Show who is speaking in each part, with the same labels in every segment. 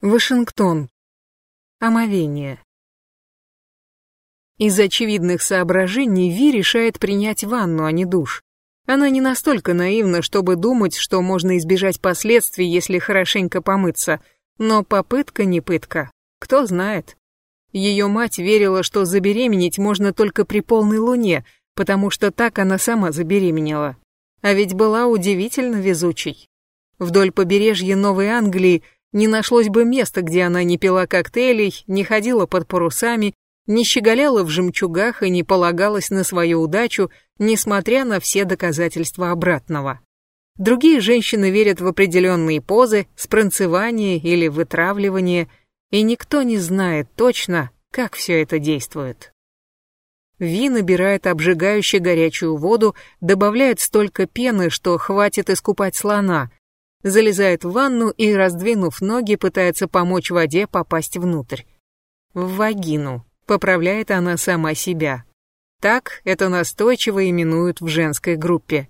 Speaker 1: Вашингтон. Омовение. Из очевидных соображений Ви решает принять ванну, а не душ. Она не настолько наивна, чтобы думать, что можно избежать последствий, если хорошенько помыться, но попытка не пытка. Кто знает. Ее мать верила, что забеременеть можно только при полной луне, потому что так она сама забеременела. А ведь была удивительно везучей. Вдоль побережья Новой Англии не нашлось бы места, где она не пила коктейлей, не ходила под парусами, не щеголяла в жемчугах и не полагалась на свою удачу, несмотря на все доказательства обратного. Другие женщины верят в определенные позы, спранцевание или вытравливание, и никто не знает точно, как все это действует. Ви набирает обжигающе горячую воду, добавляет столько пены, что хватит искупать слона, залезает в ванну и, раздвинув ноги, пытается помочь воде попасть внутрь. В вагину. Поправляет она сама себя. Так это настойчиво именуют в женской группе.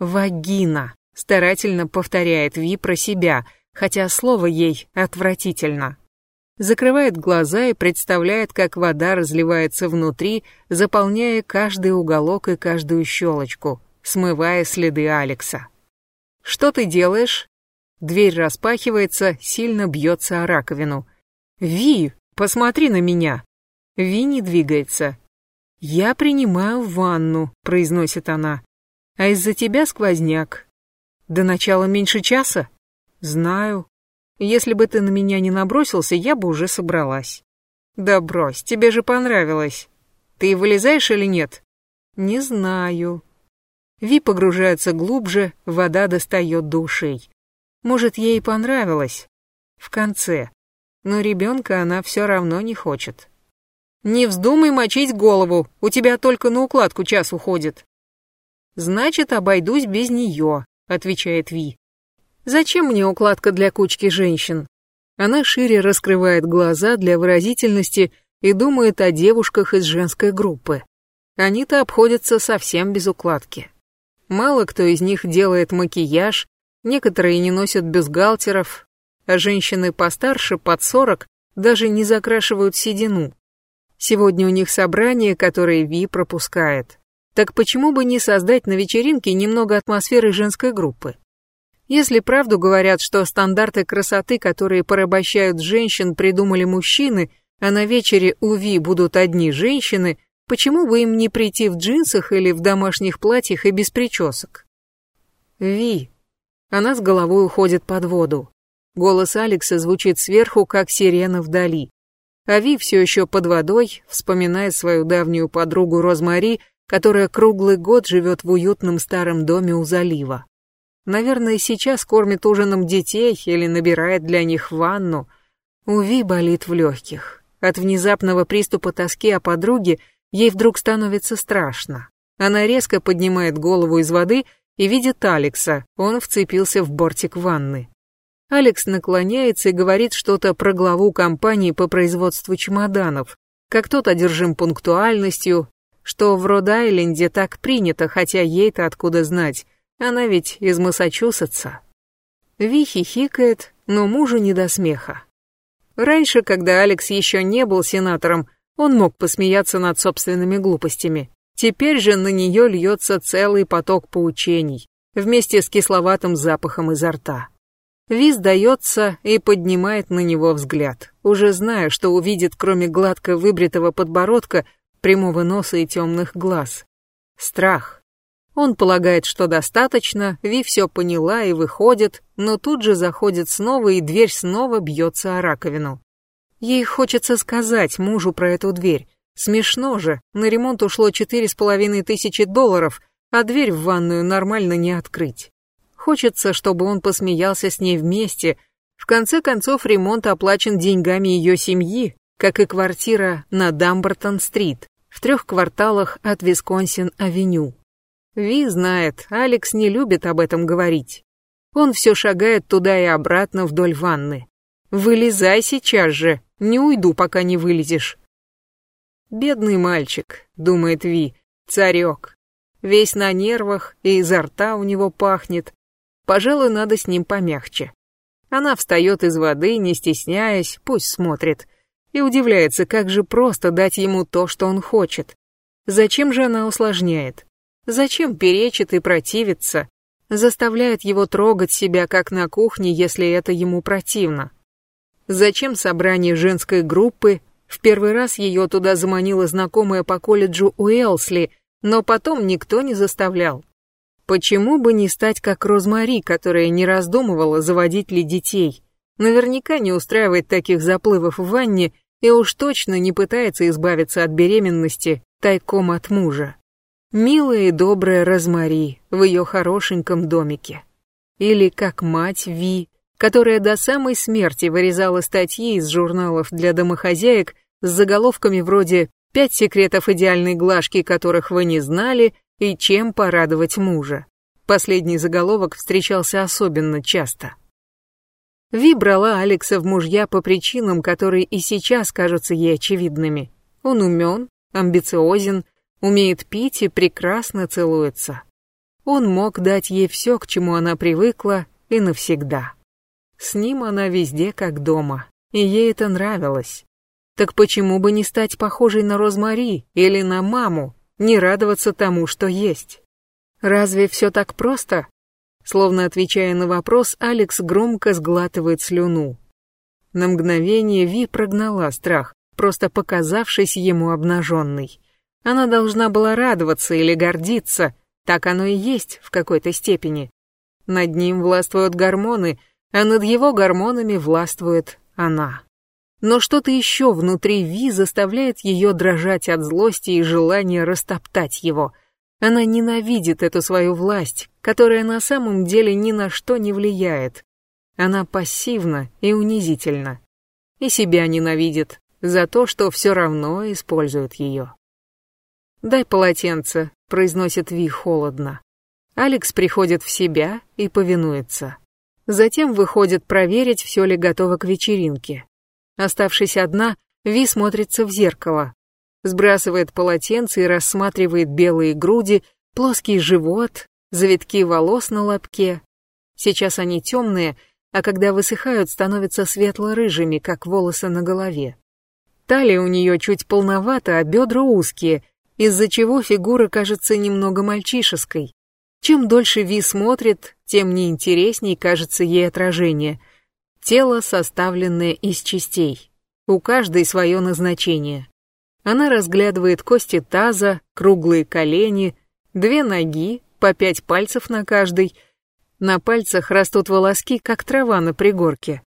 Speaker 1: Вагина. Старательно повторяет Ви про себя, хотя слово ей отвратительно. Закрывает глаза и представляет, как вода разливается внутри, заполняя каждый уголок и каждую щелочку, смывая следы Алекса. «Что ты делаешь?» Дверь распахивается, сильно бьется о раковину. «Ви, посмотри на меня!» Ви не двигается. «Я принимаю ванну», — произносит она. «А из-за тебя сквозняк». «До начала меньше часа?» «Знаю. Если бы ты на меня не набросился, я бы уже собралась». «Да брось, тебе же понравилось. Ты вылезаешь или нет?» «Не знаю», Ви погружается глубже, вода достает до ушей. Может, ей понравилось. В конце. Но ребенка она все равно не хочет. «Не вздумай мочить голову, у тебя только на укладку час уходит». «Значит, обойдусь без нее», — отвечает Ви. «Зачем мне укладка для кучки женщин?» Она шире раскрывает глаза для выразительности и думает о девушках из женской группы. Они-то обходятся совсем без укладки. Мало кто из них делает макияж, некоторые не носят бюстгальтеров, а женщины постарше, под 40, даже не закрашивают седину. Сегодня у них собрание, которое Ви пропускает. Так почему бы не создать на вечеринке немного атмосферы женской группы? Если правду говорят, что стандарты красоты, которые порабощают женщин, придумали мужчины, а на вечере у Ви будут одни женщины, Почему бы им не прийти в джинсах или в домашних платьях и без причесок? Ви. Она с головой уходит под воду. Голос Алекса звучит сверху, как сирена вдали. А Ви все еще под водой, вспоминает свою давнюю подругу Розмари, которая круглый год живет в уютном старом доме у залива. Наверное, сейчас кормит ужином детей или набирает для них ванну. У Ви болит в легких. От внезапного приступа тоски о подруге Ей вдруг становится страшно. Она резко поднимает голову из воды и видит Алекса, он вцепился в бортик ванны. Алекс наклоняется и говорит что-то про главу компании по производству чемоданов, как тот одержим пунктуальностью, что в Род-Айленде так принято, хотя ей-то откуда знать, она ведь из Массачусетса. Ви хихикает, но мужу не до смеха. Раньше, когда Алекс еще не был сенатором, он мог посмеяться над собственными глупостями. Теперь же на нее льется целый поток поучений, вместе с кисловатым запахом изо рта. Виз дается и поднимает на него взгляд, уже зная, что увидит кроме гладко выбритого подбородка, прямого носа и темных глаз. Страх. Он полагает, что достаточно, Ви все поняла и выходит, но тут же заходит снова, и дверь снова бьется о раковину. Ей хочется сказать мужу про эту дверь. Смешно же, на ремонт ушло четыре с половиной тысячи долларов, а дверь в ванную нормально не открыть. Хочется, чтобы он посмеялся с ней вместе. В конце концов, ремонт оплачен деньгами ее семьи, как и квартира на Дамбертон-стрит, в трех кварталах от Висконсин-авеню. Ви знает, Алекс не любит об этом говорить. Он все шагает туда и обратно вдоль ванны. «Вылезай сейчас же!» Не уйду, пока не вылезешь. Бедный мальчик, думает Ви, царек. Весь на нервах, и изо рта у него пахнет. Пожалуй, надо с ним помягче. Она встает из воды, не стесняясь, пусть смотрит, и удивляется, как же просто дать ему то, что он хочет. Зачем же она усложняет? Зачем перечит и противится? Заставляет его трогать себя, как на кухне, если это ему противно. Зачем собрание женской группы? В первый раз ее туда заманила знакомая по колледжу Уэлсли, но потом никто не заставлял. Почему бы не стать как Розмари, которая не раздумывала, заводить ли детей? Наверняка не устраивает таких заплывов в ванне и уж точно не пытается избавиться от беременности тайком от мужа. Милая и добрая Розмари в ее хорошеньком домике. Или как мать Ви, которая до самой смерти вырезала статьи из журналов для домохозяек с заголовками вроде «Пять секретов идеальной глажки, которых вы не знали» и чем порадовать мужа. Последний заголовок встречался особенно часто. Ви брала Алекса в мужья по причинам, которые и сейчас кажутся ей очевидными. Он умен, амбициозен, умеет пить и прекрасно целуется. Он мог дать ей все, к чему она привыкла, и навсегда. С ним она везде как дома, и ей это нравилось. Так почему бы не стать похожей на Розмари или на маму, не радоваться тому, что есть. Разве все так просто? Словно отвечая на вопрос, Алекс громко сглатывает слюну. На мгновение Ви прогнала страх, просто показавшись ему обнаженной. Она должна была радоваться или гордиться, так оно и есть в какой-то степени. Над ним властвуют гормоны, а над его гормонами властвует она но что-то еще внутри Ви заставляет ее дрожать от злости и желания растоптать его. Она ненавидит эту свою власть, которая на самом деле ни на что не влияет. Она пассивна и унизительна. И себя ненавидит за то, что все равно использует ее. «Дай полотенце», — произносит Ви холодно. Алекс приходит в себя и повинуется. Затем выходит проверить, все ли готово к вечеринке. Оставшись одна, Ви смотрится в зеркало, сбрасывает полотенце и рассматривает белые груди, плоский живот, завитки волос на лобке. Сейчас они темные, а когда высыхают, становятся светло-рыжими, как волосы на голове. Талия у нее чуть полновата, а бедра узкие, из-за чего фигура кажется немного мальчишеской. Чем дольше Ви смотрит, тем неинтересней кажется ей отражение — Тело, составленное из частей. У каждой свое назначение. Она разглядывает кости таза, круглые колени, две ноги, по пять пальцев на каждой. На пальцах растут волоски, как трава на пригорке.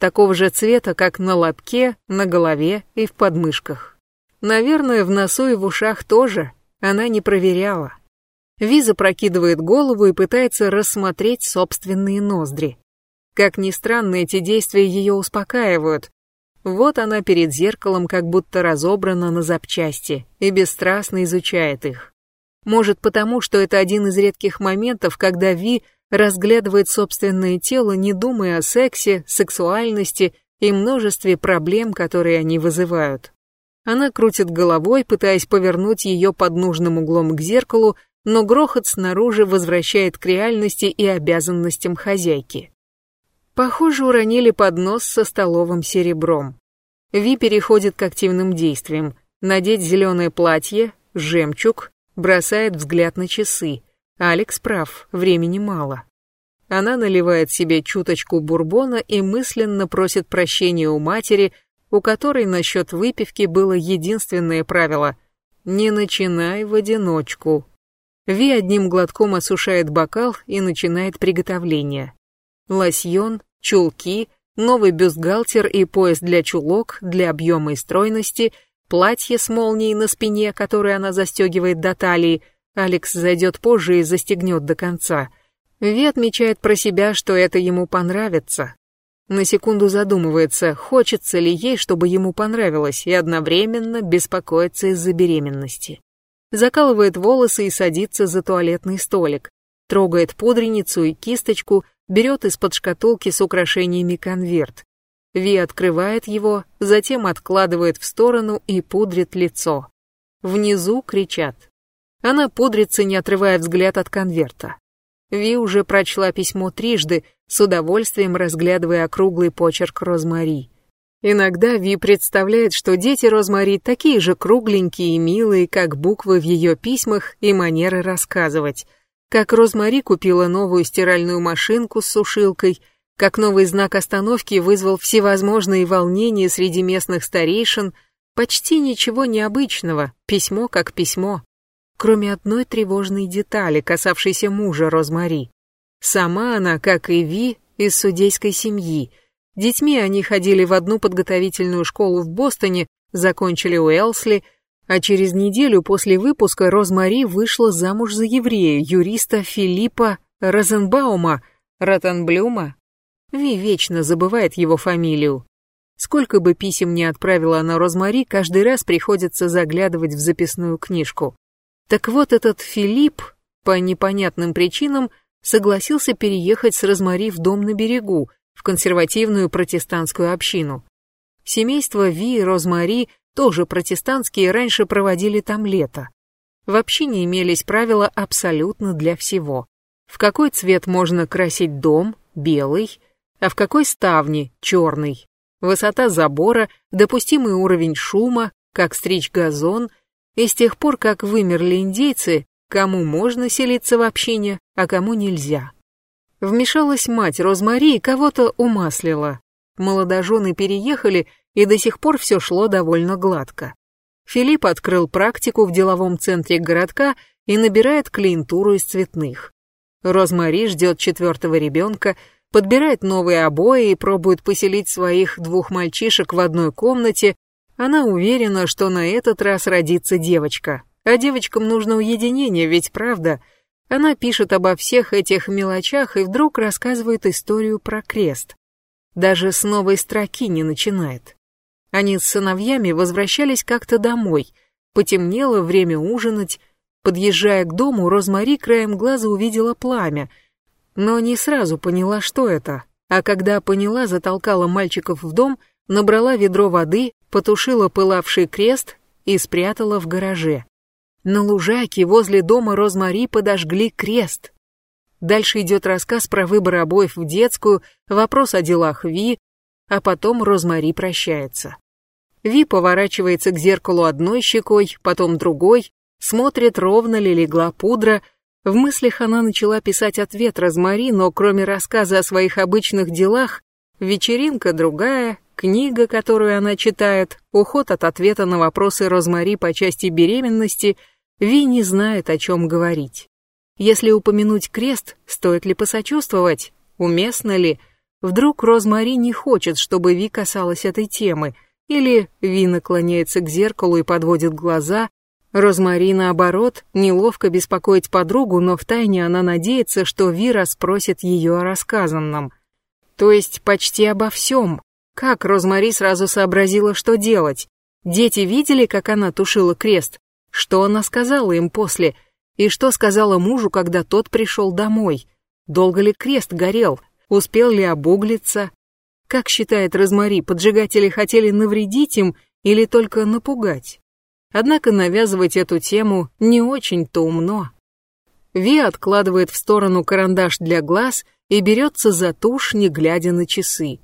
Speaker 1: Такого же цвета, как на лобке, на голове и в подмышках. Наверное, в носу и в ушах тоже. Она не проверяла. Виза прокидывает голову и пытается рассмотреть собственные ноздри. Как ни странно, эти действия ее успокаивают. Вот она перед зеркалом как будто разобрана на запчасти и бесстрастно изучает их. Может потому, что это один из редких моментов, когда Ви разглядывает собственное тело, не думая о сексе, сексуальности и множестве проблем, которые они вызывают. Она крутит головой, пытаясь повернуть ее под нужным углом к зеркалу, но грохот снаружи возвращает к реальности и обязанностям хозяйки. Похоже, уронили поднос со столовым серебром. Ви переходит к активным действиям. Надеть зеленое платье, жемчуг, бросает взгляд на часы. Алекс прав, времени мало. Она наливает себе чуточку бурбона и мысленно просит прощения у матери, у которой насчет выпивки было единственное правило — не начинай в одиночку. Ви одним глотком осушает бокал и начинает приготовление. Лосьон, чулки, новый бюстгальтер и пояс для чулок, для объема и стройности, платье с молнией на спине, которое она застегивает до талии, Алекс зайдет позже и застегнет до конца. Ви отмечает про себя, что это ему понравится. На секунду задумывается, хочется ли ей, чтобы ему понравилось, и одновременно беспокоится из-за беременности. Закалывает волосы и садится за туалетный столик. Трогает пудреницу и кисточку, берет из-под шкатулки с украшениями конверт. Ви открывает его, затем откладывает в сторону и пудрит лицо. Внизу кричат. Она пудрится, не отрывая взгляд от конверта. Ви уже прочла письмо трижды, с удовольствием разглядывая округлый почерк Розмари. Иногда Ви представляет, что дети Розмари такие же кругленькие и милые, как буквы в ее письмах и манеры рассказывать. Как Розмари купила новую стиральную машинку с сушилкой, как новый знак остановки вызвал всевозможные волнения среди местных старейшин, почти ничего необычного, письмо как письмо. Кроме одной тревожной детали, касавшейся мужа Розмари. Сама она, как и Ви, из судейской семьи — Детьми они ходили в одну подготовительную школу в Бостоне, закончили Уэлсли, а через неделю после выпуска Розмари вышла замуж за еврея, юриста Филиппа Розенбаума, Ротенблюма. Ви вечно забывает его фамилию. Сколько бы писем ни отправила она Розмари, каждый раз приходится заглядывать в записную книжку. Так вот этот Филипп, по непонятным причинам, согласился переехать с Розмари в дом на берегу, в консервативную протестантскую общину. Семейство Ви и Розмари, тоже протестантские, раньше проводили там лето. В общине имелись правила абсолютно для всего. В какой цвет можно красить дом, белый, а в какой ставни, черный. Высота забора, допустимый уровень шума, как стричь газон, и с тех пор, как вымерли индейцы, кому можно селиться в общине, а кому нельзя. Вмешалась мать Розмари и кого-то умаслила. Молодожены переехали, и до сих пор все шло довольно гладко. Филипп открыл практику в деловом центре городка и набирает клиентуру из цветных. Розмари ждет четвертого ребенка, подбирает новые обои и пробует поселить своих двух мальчишек в одной комнате. Она уверена, что на этот раз родится девочка. А девочкам нужно уединение, ведь правда — она пишет обо всех этих мелочах и вдруг рассказывает историю про крест. Даже с новой строки не начинает. Они с сыновьями возвращались как-то домой. Потемнело, время ужинать. Подъезжая к дому, Розмари краем глаза увидела пламя, но не сразу поняла, что это. А когда поняла, затолкала мальчиков в дом, набрала ведро воды, потушила пылавший крест и спрятала в гараже. На лужайке возле дома Розмари подожгли крест. Дальше идет рассказ про выбор обоев в детскую, вопрос о делах Ви, а потом Розмари прощается. Ви поворачивается к зеркалу одной щекой, потом другой, смотрит, ровно ли легла пудра. В мыслях она начала писать ответ Розмари, но кроме рассказа о своих обычных делах, вечеринка другая, книга, которую она читает, уход от ответа на вопросы Розмари по части беременности — Ви не знает, о чем говорить. Если упомянуть крест, стоит ли посочувствовать? Уместно ли? Вдруг Розмари не хочет, чтобы Ви касалась этой темы, или Ви наклоняется к зеркалу и подводит глаза, Розмари, наоборот, неловко беспокоить подругу, но втайне она надеется, что Ви расспросит ее о рассказанном. То есть почти обо всем. Как Розмари сразу сообразила, что делать? Дети видели, как она тушила крест? Что она сказала им после? И что сказала мужу, когда тот пришел домой? Долго ли крест горел? Успел ли обуглиться? Как считает Розмари, поджигатели хотели навредить им или только напугать? Однако навязывать эту тему не очень-то умно. Ви откладывает в сторону карандаш для глаз и берется за тушь, не глядя на часы.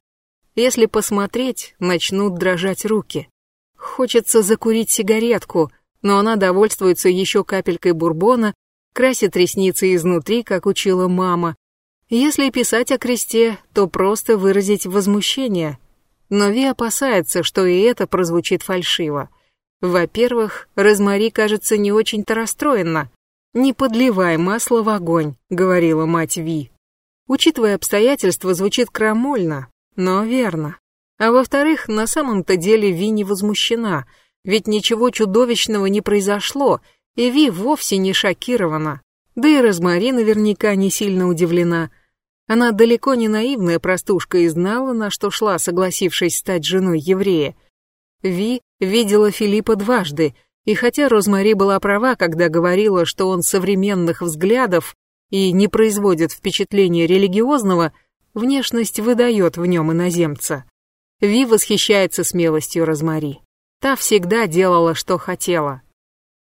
Speaker 1: Если посмотреть, начнут дрожать руки. Хочется закурить сигаретку — но она довольствуется еще капелькой бурбона, красит ресницы изнутри, как учила мама. Если писать о кресте, то просто выразить возмущение. Но Ви опасается, что и это прозвучит фальшиво. Во-первых, Розмари, кажется, не очень-то расстроена. «Не подливай масло в огонь», — говорила мать Ви. Учитывая обстоятельства, звучит крамольно, но верно. А во-вторых, на самом-то деле Ви не возмущена — ведь ничего чудовищного не произошло, и Ви вовсе не шокирована. Да и Розмари наверняка не сильно удивлена. Она далеко не наивная простушка и знала, на что шла, согласившись стать женой еврея. Ви видела Филиппа дважды, и хотя Розмари была права, когда говорила, что он современных взглядов и не производит впечатления религиозного, внешность выдает в нем иноземца. Ви восхищается смелостью Розмари. Та всегда делала, что хотела.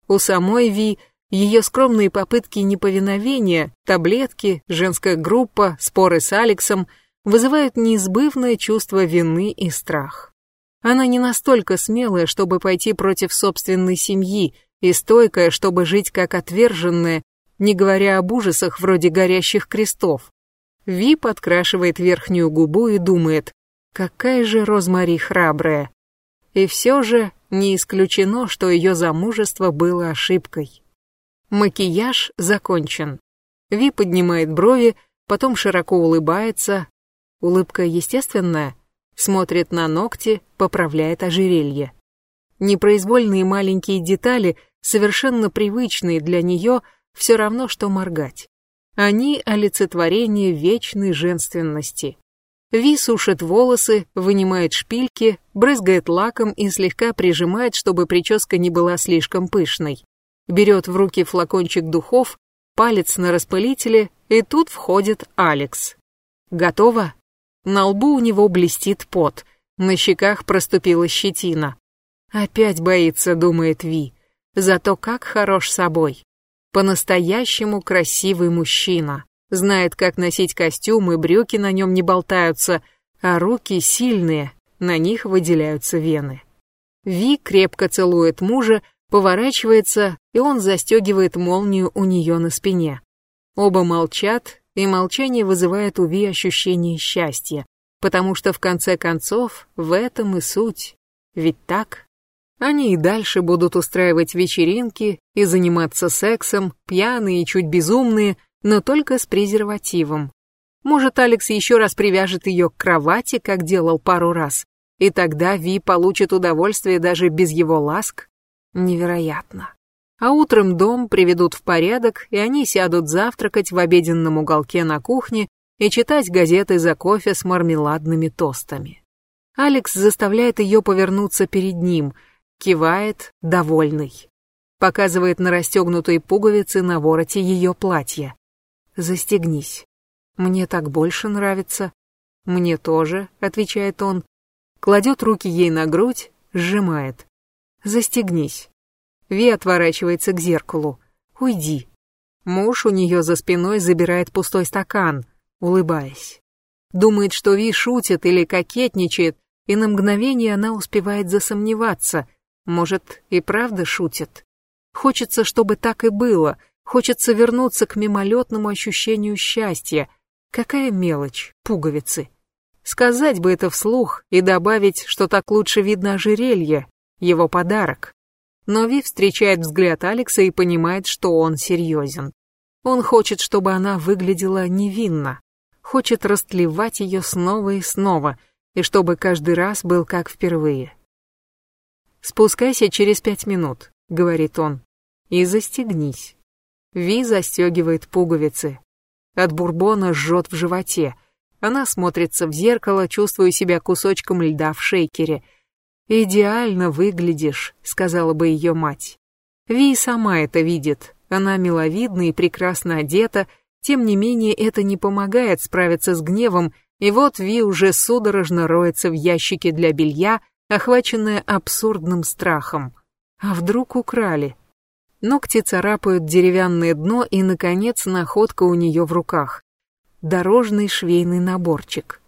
Speaker 1: У самой Ви Ее скромные попытки неповиновения, таблетки, женская группа, споры с Алексом вызывают неизбывное чувство вины и страх. Она не настолько смелая, чтобы пойти против собственной семьи, и стойкая, чтобы жить как отверженная, не говоря об ужасах вроде горящих крестов. Ви подкрашивает верхнюю губу и думает, какая же Розмари храбрая. И все же не исключено, что ее замужество было ошибкой. Макияж закончен. Ви поднимает брови, потом широко улыбается. Улыбка естественная, смотрит на ногти, поправляет ожерелье. Непроизвольные маленькие детали, совершенно привычные для нее, все равно, что моргать. Они олицетворение вечной женственности. Ви сушит волосы, вынимает шпильки, брызгает лаком и слегка прижимает, чтобы прическа не была слишком пышной. Берет в руки флакончик духов, палец на распылителе, и тут входит Алекс. Готово? На лбу у него блестит пот, на щеках проступила щетина. Опять боится, думает Ви, зато как хорош собой. По-настоящему красивый мужчина. Знает, как носить костюм, и брюки на нем не болтаются, а руки сильные, на них выделяются вены. Ви крепко целует мужа, поворачивается, и он застегивает молнию у нее на спине. Оба молчат, и молчание вызывает у Ви ощущение счастья, потому что в конце концов в этом и суть. Ведь так? Они и дальше будут устраивать вечеринки и заниматься сексом, пьяные и чуть безумные, но только с презервативом. Может, Алекс еще раз привяжет ее к кровати, как делал пару раз, и тогда Ви получит удовольствие даже без его ласк? Невероятно. А утром дом приведут в порядок, и они сядут завтракать в обеденном уголке на кухне и читать газеты за кофе с мармеладными тостами. Алекс заставляет ее повернуться перед ним, кивает, довольный. Показывает на расстегнутые пуговицы на вороте ее платья. «Застегнись. Мне так больше нравится». «Мне тоже», — отвечает он. Кладет руки ей на грудь, сжимает. «Застегнись». Ви отворачивается к зеркалу. «Уйди». Муж у нее за спиной забирает пустой стакан, улыбаясь. Думает, что Ви шутит или кокетничает, и на мгновение она успевает засомневаться. Может, и правда шутит. Хочется, чтобы так и было. Хочется вернуться к мимолетному ощущению счастья. Какая мелочь, пуговицы. Сказать бы это вслух и добавить, что так лучше видно ожерелье, его подарок. Но Ви встречает взгляд Алекса и понимает, что он серьезен. Он хочет, чтобы она выглядела невинно. Хочет растлевать ее снова и снова, и чтобы каждый раз был как впервые. «Спускайся через пять минут», — говорит он, — «и застегнись». Ви застегивает пуговицы. От бурбона жжет в животе. Она смотрится в зеркало, чувствуя себя кусочком льда в шейкере — «Идеально выглядишь», — сказала бы ее мать. Ви сама это видит. Она миловидна и прекрасно одета, тем не менее это не помогает справиться с гневом, и вот Ви уже судорожно роется в ящике для белья, охваченная абсурдным страхом. А вдруг украли? Ногти царапают деревянное дно, и, наконец, находка у нее в руках. Дорожный швейный наборчик.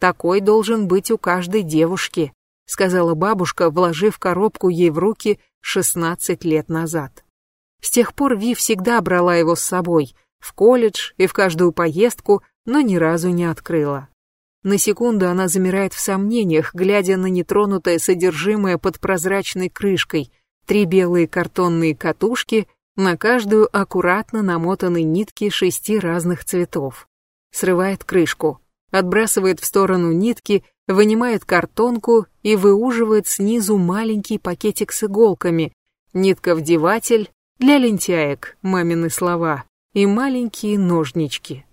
Speaker 1: Такой должен быть у каждой девушки сказала бабушка, вложив коробку ей в руки 16 лет назад. С тех пор Ви всегда брала его с собой, в колледж и в каждую поездку, но ни разу не открыла. На секунду она замирает в сомнениях, глядя на нетронутое содержимое под прозрачной крышкой, три белые картонные катушки, на каждую аккуратно намотаны нитки шести разных цветов. Срывает крышку, отбрасывает в сторону нитки вынимает картонку и выуживает снизу маленький пакетик с иголками, нитковдеватель для лентяек, мамины слова, и маленькие ножнички.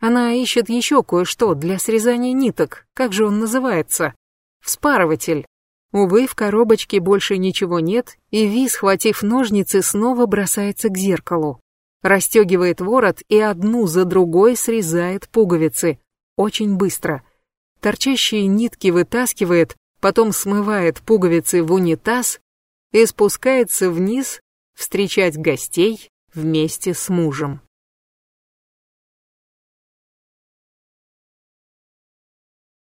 Speaker 1: Она ищет еще кое-что для срезания ниток, как же он называется? Вспарыватель. Увы, в коробочке больше ничего нет, и Ви, схватив ножницы, снова бросается к зеркалу. Растегивает ворот и одну за другой срезает пуговицы. Очень быстро — торчащие нитки вытаскивает, потом смывает пуговицы в унитаз и спускается вниз встречать гостей вместе с мужем.